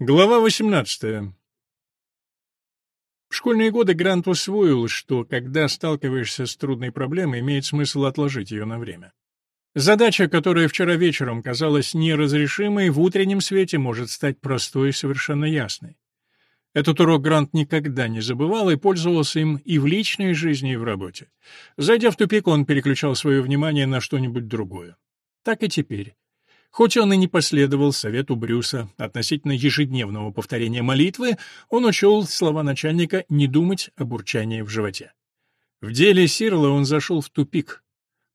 Глава 18. В школьные годы Грант усвоил, что когда сталкиваешься с трудной проблемой, имеет смысл отложить ее на время. Задача, которая вчера вечером казалась неразрешимой, в утреннем свете может стать простой и совершенно ясной. Этот урок Грант никогда не забывал и пользовался им и в личной жизни, и в работе. Зайдя в тупик, он переключал свое внимание на что-нибудь другое. Так и теперь. Хоть он и не последовал совету Брюса относительно ежедневного повторения молитвы, он учел слова начальника не думать о бурчании в животе. В деле Сирла он зашел в тупик,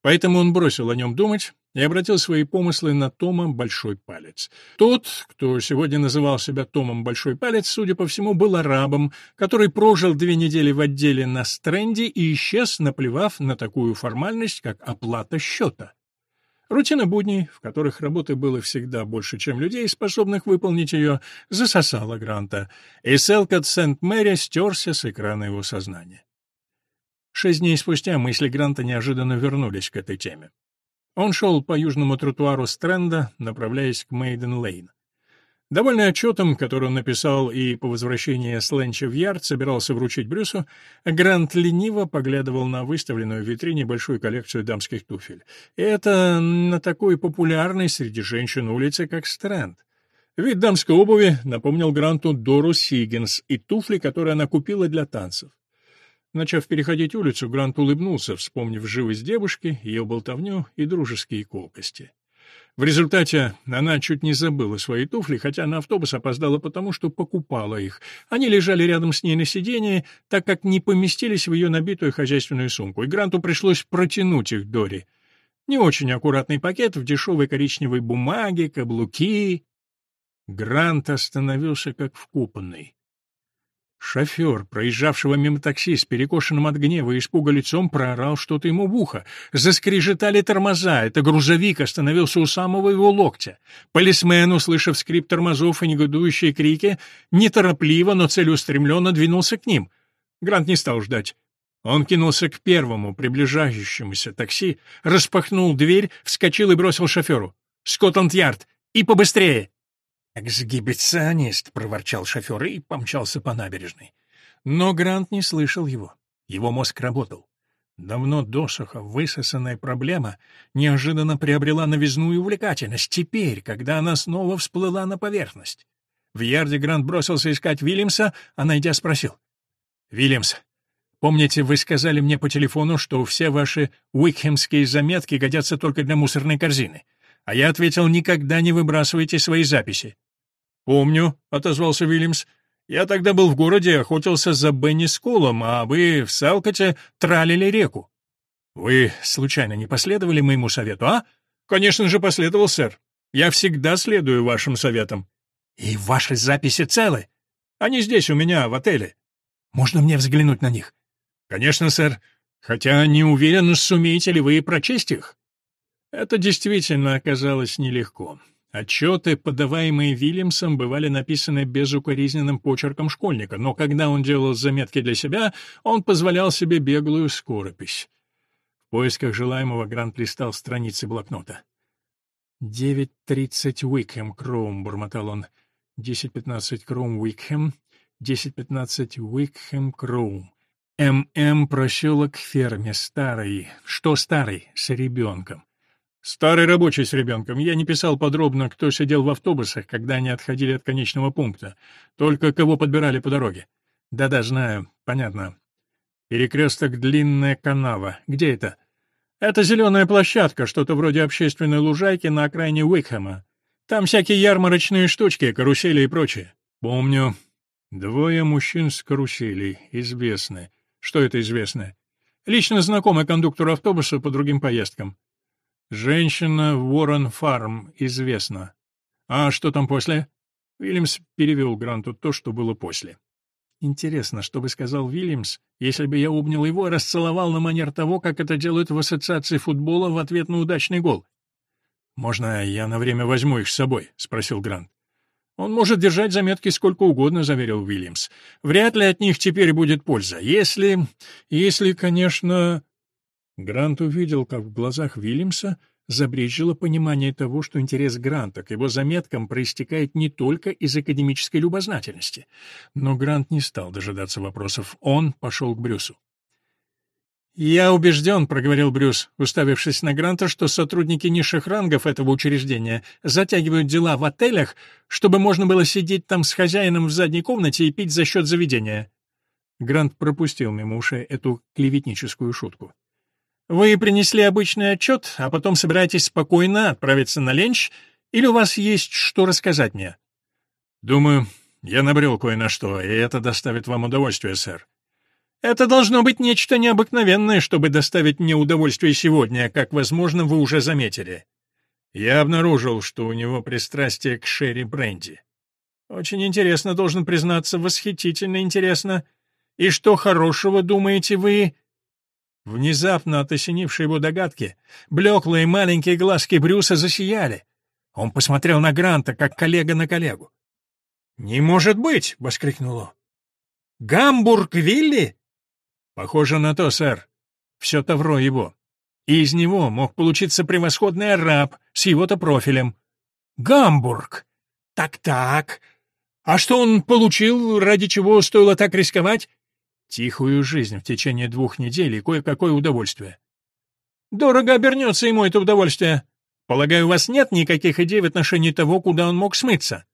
поэтому он бросил о нем думать и обратил свои помыслы на Тома Большой Палец. Тот, кто сегодня называл себя Томом Большой Палец, судя по всему, был арабом, который прожил две недели в отделе на Стрэнде и исчез, наплевав на такую формальность, как оплата счета. Рутина будней, в которых работы было всегда больше, чем людей, способных выполнить ее, засосала Гранта, и Селкот Сент-Мэри стерся с экрана его сознания. Шесть дней спустя мысли Гранта неожиданно вернулись к этой теме. Он шел по южному тротуару Стрэнда, направляясь к Мейден-Лейн. Довольный отчетом, который он написал и по возвращении с Ленча в Ярд собирался вручить Брюсу, Грант лениво поглядывал на выставленную в витрине большую коллекцию дамских туфель. Это на такой популярной среди женщин улице, как Стрэнд. Вид дамской обуви напомнил Гранту Дору Сиггинс и туфли, которые она купила для танцев. Начав переходить улицу, Грант улыбнулся, вспомнив живость девушки, ее болтовню и дружеские колкости. В результате она чуть не забыла свои туфли, хотя на автобус опоздала потому, что покупала их. Они лежали рядом с ней на сиденье, так как не поместились в ее набитую хозяйственную сумку, и Гранту пришлось протянуть их Дори. Не очень аккуратный пакет в дешевой коричневой бумаге, каблуки. Грант остановился как вкупанный. Шофер, проезжавшего мимо такси с перекошенным от гнева и испуга лицом, проорал что-то ему в ухо. Заскрежетали тормоза, это грузовик остановился у самого его локтя. Полисмен, услышав скрип тормозов и негодующие крики, неторопливо, но целеустремленно двинулся к ним. Грант не стал ждать. Он кинулся к первому приближающемуся такси, распахнул дверь, вскочил и бросил шоферу. «Скотланд-Ярд! И побыстрее!» «Эксгибиционист!» — проворчал шофер и помчался по набережной. Но Грант не слышал его. Его мозг работал. Давно досуха высосанная проблема неожиданно приобрела новизну и увлекательность, теперь, когда она снова всплыла на поверхность. В ярде Грант бросился искать Вильямса, а найдя спросил. «Вильямс, помните, вы сказали мне по телефону, что все ваши уикхемские заметки годятся только для мусорной корзины?» А я ответил, никогда не выбрасывайте свои записи. «Помню», — отозвался Вильямс. «Я тогда был в городе, охотился за Бенни Скулом, а вы в Салкоте тралили реку». «Вы, случайно, не последовали моему совету, а?» «Конечно же, последовал, сэр. Я всегда следую вашим советам». «И ваши записи целы?» «Они здесь у меня, в отеле». «Можно мне взглянуть на них?» «Конечно, сэр. Хотя не уверен, сумеете ли вы прочесть их». Это действительно оказалось нелегко. Отчеты, подаваемые Вильямсом, бывали написаны безукоризненным почерком школьника, но когда он делал заметки для себя, он позволял себе беглую скоропись. В поисках желаемого Грант листал страницы блокнота. «Девять тридцать Уикхэм, Кроум», — бормотал он. «Десять пятнадцать Кроум, Уикхэм. Десять пятнадцать Уикхэм, Кроум. ММ проселок ферме, старый. Что старый? С ребенком. Старый рабочий с ребенком. Я не писал подробно, кто сидел в автобусах, когда они отходили от конечного пункта. Только кого подбирали по дороге. Да-да, знаю. Понятно. Перекресток Длинная канава. Где это? Это зеленая площадка, что-то вроде общественной лужайки на окраине Уикхэма. Там всякие ярмарочные штучки, карусели и прочее. Помню. Двое мужчин с каруселей. Известны. Что это известно? Лично знакомый кондуктор автобуса по другим поездкам. Женщина Ворон Фарм известна. А что там после? Уильямс перевел Гранту то, что было после. Интересно, что бы сказал Уильямс, если бы я обнял его и расцеловал на манер того, как это делают в ассоциации футбола в ответ на удачный гол. «Можно я на время возьму их с собой?» — спросил Грант. «Он может держать заметки сколько угодно», — заверил Уильямс. «Вряд ли от них теперь будет польза. Если... если, конечно...» Грант увидел, как в глазах Вильямса забрежило понимание того, что интерес Гранта к его заметкам проистекает не только из академической любознательности. Но Грант не стал дожидаться вопросов. Он пошел к Брюсу. «Я убежден», — проговорил Брюс, уставившись на Гранта, что сотрудники низших рангов этого учреждения затягивают дела в отелях, чтобы можно было сидеть там с хозяином в задней комнате и пить за счет заведения. Грант пропустил мимо ушей эту клеветническую шутку. «Вы принесли обычный отчет, а потом собираетесь спокойно отправиться на ленч, или у вас есть что рассказать мне?» «Думаю, я набрел кое на что, и это доставит вам удовольствие, сэр. Это должно быть нечто необыкновенное, чтобы доставить мне удовольствие сегодня, как, возможно, вы уже заметили. Я обнаружил, что у него пристрастие к Шерри Бренди. Очень интересно, должен признаться, восхитительно интересно. И что хорошего думаете вы? Внезапно от его догадки, блеклые маленькие глазки Брюса засияли. Он посмотрел на Гранта, как коллега на коллегу. «Не может быть!» — воскликнул он. «Гамбург Вилли?» Похоже на то, сэр. Все тавро его. И из него мог получиться превосходный араб с его-то профилем. Гамбург. Так-так. А что он получил, ради чего стоило так рисковать? Тихую жизнь в течение двух недель и кое-какое удовольствие. Дорого обернется ему это удовольствие. Полагаю, у вас нет никаких идей в отношении того, куда он мог смыться?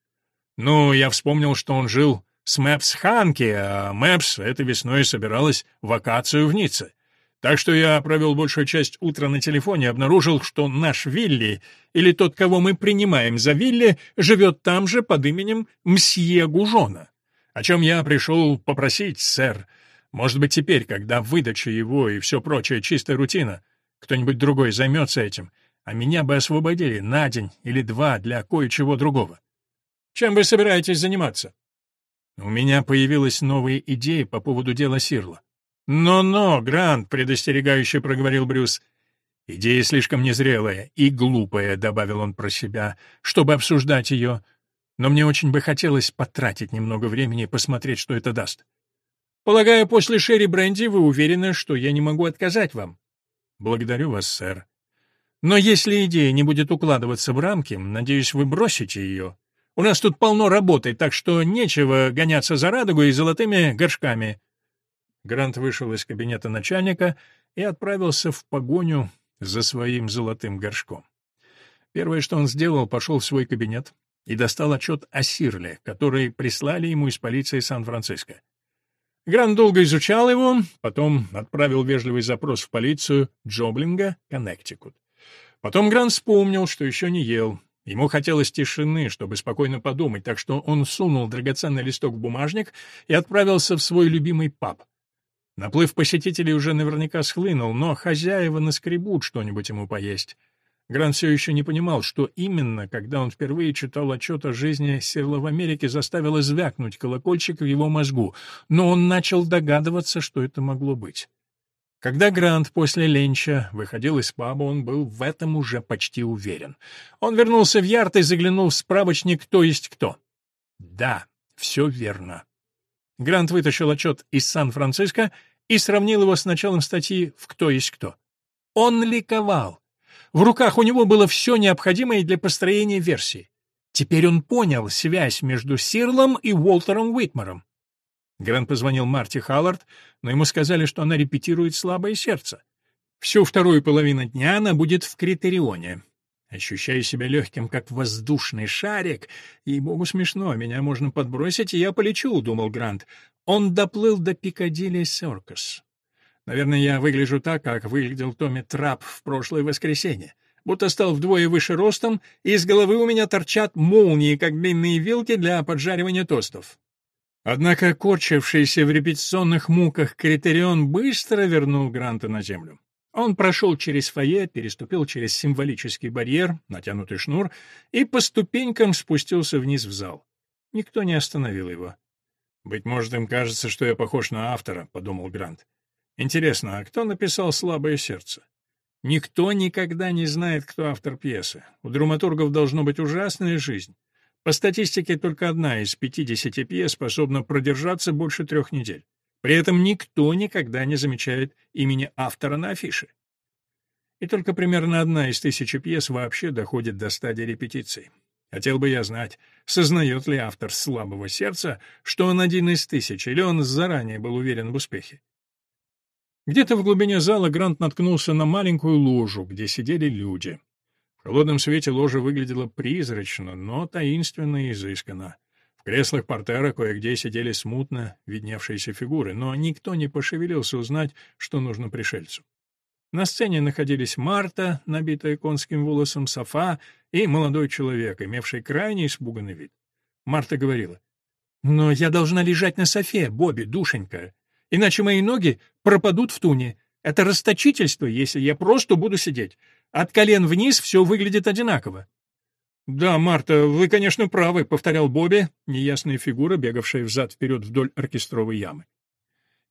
Ну, я вспомнил, что он жил с Мэпс Ханки, а Мэпс этой весной собиралась в вакацию в Ницце. Так что я провел большую часть утра на телефоне и обнаружил, что наш Вилли, или тот, кого мы принимаем за Вилли, живет там же под именем Мсье Гужона. О чем я пришел попросить, сэр. Может быть, теперь, когда выдача его и все прочее чистая рутина, кто-нибудь другой займется этим, а меня бы освободили на день или два для кое-чего другого. Чем вы собираетесь заниматься? У меня появилась новая идея по поводу дела Сирла. «Но-но, Грант», — предостерегающе проговорил Брюс. «Идея слишком незрелая и глупая», — добавил он про себя, — «чтобы обсуждать ее. Но мне очень бы хотелось потратить немного времени и посмотреть, что это даст». «Полагаю, после Шерри Бренди вы уверены, что я не могу отказать вам?» «Благодарю вас, сэр. Но если идея не будет укладываться в рамки, надеюсь, вы бросите ее. У нас тут полно работы, так что нечего гоняться за радугой и золотыми горшками». Грант вышел из кабинета начальника и отправился в погоню за своим золотым горшком. Первое, что он сделал, пошел в свой кабинет и достал отчет о Сирле, который прислали ему из полиции Сан-Франциско. Грант долго изучал его, потом отправил вежливый запрос в полицию Джоблинга, Коннектикут. Потом Грант вспомнил, что еще не ел, Ему хотелось тишины, чтобы спокойно подумать, так что он сунул драгоценный листок в бумажник и отправился в свой любимый паб. Наплыв посетителей уже наверняка схлынул, но хозяева наскребут что-нибудь ему поесть. Грант все еще не понимал, что именно, когда он впервые читал отчет о жизни Сирла в Америке, заставило звякнуть колокольчик в его мозгу, но он начал догадываться, что это могло быть. Когда Грант после ленча выходил из паба, он был в этом уже почти уверен. Он вернулся в ярд и заглянул в справочник «Кто есть кто». Да, все верно. Грант вытащил отчет из Сан-Франциско и сравнил его с началом статьи в «Кто есть кто». Он ликовал. В руках у него было все необходимое для построения версии. Теперь он понял связь между Сирлом и Уолтером Уитмаром. Грант позвонил Марти Халлард, но ему сказали, что она репетирует «Слабое сердце». Всю вторую половину дня она будет в Критерионе. Ощущая себя легким, как воздушный шарик, ей-богу смешно, меня можно подбросить, и я полечу, — думал Грант. Он доплыл до Пикадилли Серкус. Наверное, я выгляжу так, как выглядел Томми Трап в прошлое воскресенье. Будто стал вдвое выше ростом, и из головы у меня торчат молнии, как длинные вилки для поджаривания тостов. Однако корчившийся в репетиционных муках Критерион быстро вернул Гранта на землю. Он прошел через фойе, переступил через символический барьер, натянутый шнур, и по ступенькам спустился вниз в зал. Никто не остановил его. «Быть может, им кажется, что я похож на автора», — подумал Грант. «Интересно, а кто написал «Слабое сердце»?» Никто никогда не знает, кто автор пьесы. У драматургов должно быть ужасная жизнь. По статистике, только одна из 50 пьес способна продержаться больше трех недель. При этом никто никогда не замечает имени автора на афише. И только примерно одна из тысячи пьес вообще доходит до стадии репетиций. Хотел бы я знать, сознает ли автор «Слабого сердца», что он один из тысяч, или он заранее был уверен в успехе. Где-то в глубине зала Грант наткнулся на маленькую ложу, где сидели люди. В холодном свете ложа выглядела призрачно, но таинственно и изысканно. В креслах портера кое-где сидели смутно видневшиеся фигуры, но никто не пошевелился узнать, что нужно пришельцу. На сцене находились Марта, набитая конским волосом, Софа и молодой человек, имевший крайне испуганный вид. Марта говорила, «Но я должна лежать на софе, Бобби, душенька, иначе мои ноги пропадут в туне. Это расточительство, если я просто буду сидеть. От колен вниз все выглядит одинаково». «Да, Марта, вы, конечно, правы», — повторял Бобби, неясная фигура, бегавшая взад-вперед вдоль оркестровой ямы.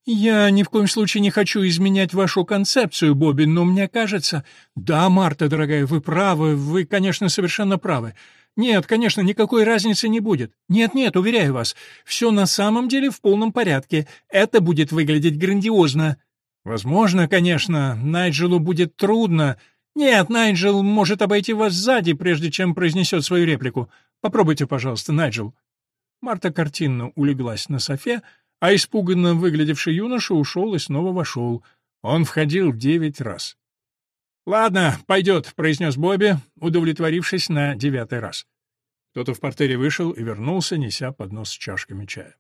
«Я ни в коем случае не хочу изменять вашу концепцию, Бобби, но мне кажется...» «Да, Марта, дорогая, вы правы, вы, конечно, совершенно правы. Нет, конечно, никакой разницы не будет. Нет-нет, уверяю вас, все на самом деле в полном порядке. Это будет выглядеть грандиозно. Возможно, конечно, Найджелу будет трудно. Нет, Найджел может обойти вас сзади, прежде чем произнесет свою реплику. Попробуйте, пожалуйста, Найджел». Марта картинно улеглась на софе, а испуганно выглядевший юноша ушел и снова вошел. Он входил девять раз. «Ладно, пойдет», — произнес Бобби, удовлетворившись на девятый раз. Кто-то в портере вышел и вернулся, неся поднос с чашками чая.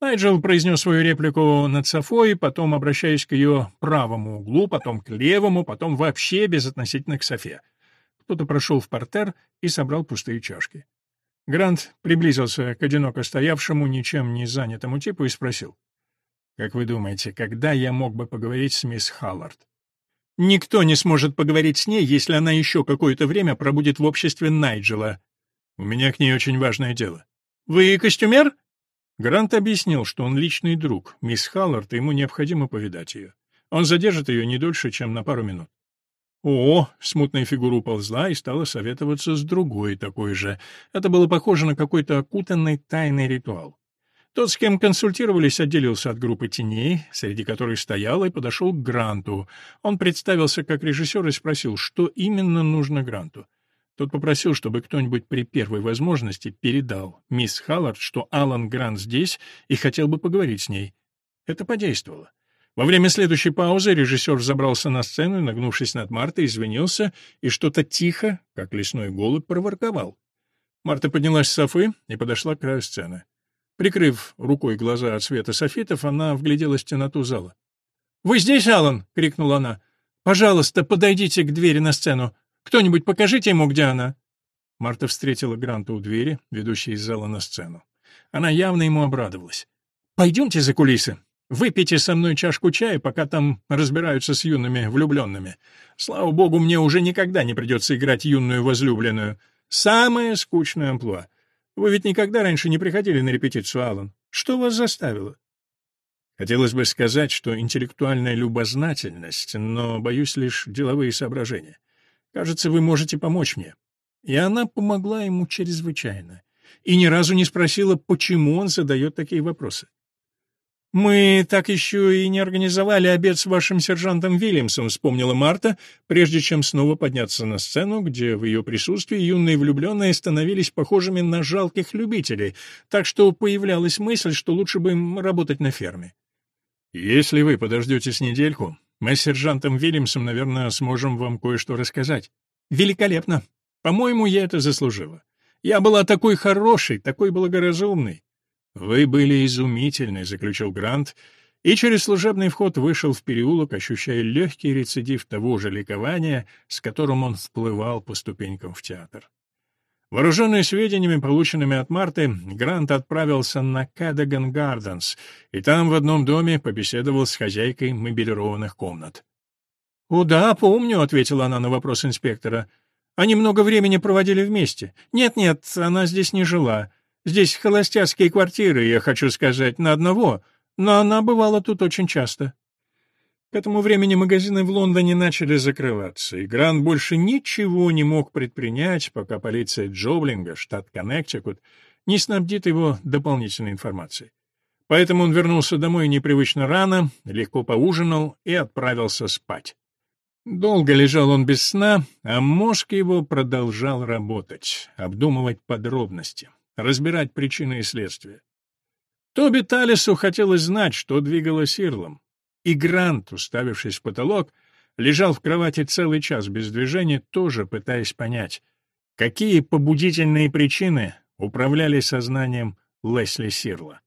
Найджел произнес свою реплику над Софой, потом обращаясь к ее правому углу, потом к левому, потом вообще безотносительно к Софе. Кто-то прошел в портер и собрал пустые чашки. Грант приблизился к одиноко стоявшему, ничем не занятому типу и спросил. «Как вы думаете, когда я мог бы поговорить с мисс Халлард?» «Никто не сможет поговорить с ней, если она еще какое-то время пробудет в обществе Найджела. У меня к ней очень важное дело». «Вы костюмер?» Грант объяснил, что он личный друг, мисс Халлард, и ему необходимо повидать ее. Он задержит ее не дольше, чем на пару минут. О, смутная фигура уползла и стала советоваться с другой такой же. Это было похоже на какой-то окутанный тайный ритуал. Тот, с кем консультировались, отделился от группы теней, среди которой стоял, и подошел к Гранту. Он представился как режиссер и спросил, что именно нужно Гранту. Тот попросил, чтобы кто-нибудь при первой возможности передал мисс Халлард, что Алан Грант здесь и хотел бы поговорить с ней. Это подействовало. Во время следующей паузы режиссер забрался на сцену нагнувшись над Мартой, извинился и что-то тихо, как лесной голубь, проворковал. Марта поднялась с софы и подошла к краю сцены. Прикрыв рукой глаза от света софитов, она вгляделась в темноту зала. «Вы здесь, Алан?» — крикнула она. «Пожалуйста, подойдите к двери на сцену. Кто-нибудь покажите ему, где она». Марта встретила Гранта у двери, ведущей из зала на сцену. Она явно ему обрадовалась. «Пойдемте за кулисы. Выпейте со мной чашку чая, пока там разбираются с юными влюбленными. Слава богу, мне уже никогда не придется играть юную возлюбленную. Самое скучное амплуа. Вы ведь никогда раньше не приходили на репетицию, Аллан. Что вас заставило? Хотелось бы сказать, что интеллектуальная любознательность, но, боюсь, лишь деловые соображения. Кажется, вы можете помочь мне. И она помогла ему чрезвычайно. И ни разу не спросила, почему он задает такие вопросы. «Мы так еще и не организовали обед с вашим сержантом Вильямсом», — вспомнила Марта, прежде чем снова подняться на сцену, где в ее присутствии юные влюбленные становились похожими на жалких любителей, так что появлялась мысль, что лучше бы им работать на ферме. «Если вы подождете с недельку, мы с сержантом Вильямсом, наверное, сможем вам кое-что рассказать». «Великолепно. По-моему, я это заслужила. Я была такой хорошей, такой благоразумной. «Вы были изумительны», — заключил Грант, и через служебный вход вышел в переулок, ощущая легкий рецидив того же ликования, с которым он вплывал по ступенькам в театр. Вооруженный сведениями, полученными от Марты, Грант отправился на Кадаган Гарденс, и там в одном доме побеседовал с хозяйкой мебелированных комнат. «О да, помню», — ответила она на вопрос инспектора. «Они много времени проводили вместе. Нет-нет, она здесь не жила. Здесь холостяцкие квартиры, я хочу сказать, на одного, но она бывала тут очень часто. К этому времени магазины в Лондоне начали закрываться, и Грант больше ничего не мог предпринять, пока полиция Джоблинга, штат Коннектикут, не снабдит его дополнительной информацией. Поэтому он вернулся домой непривычно рано, легко поужинал и отправился спать. Долго лежал он без сна, а мозг его продолжал работать, обдумывать подробности, разбирать причины и следствия. Тоби Талису хотелось знать, что двигало Сирлом. И Грант, уставившись в потолок, лежал в кровати целый час без движения, тоже пытаясь понять, какие побудительные причины управляли сознанием Лесли Сирла.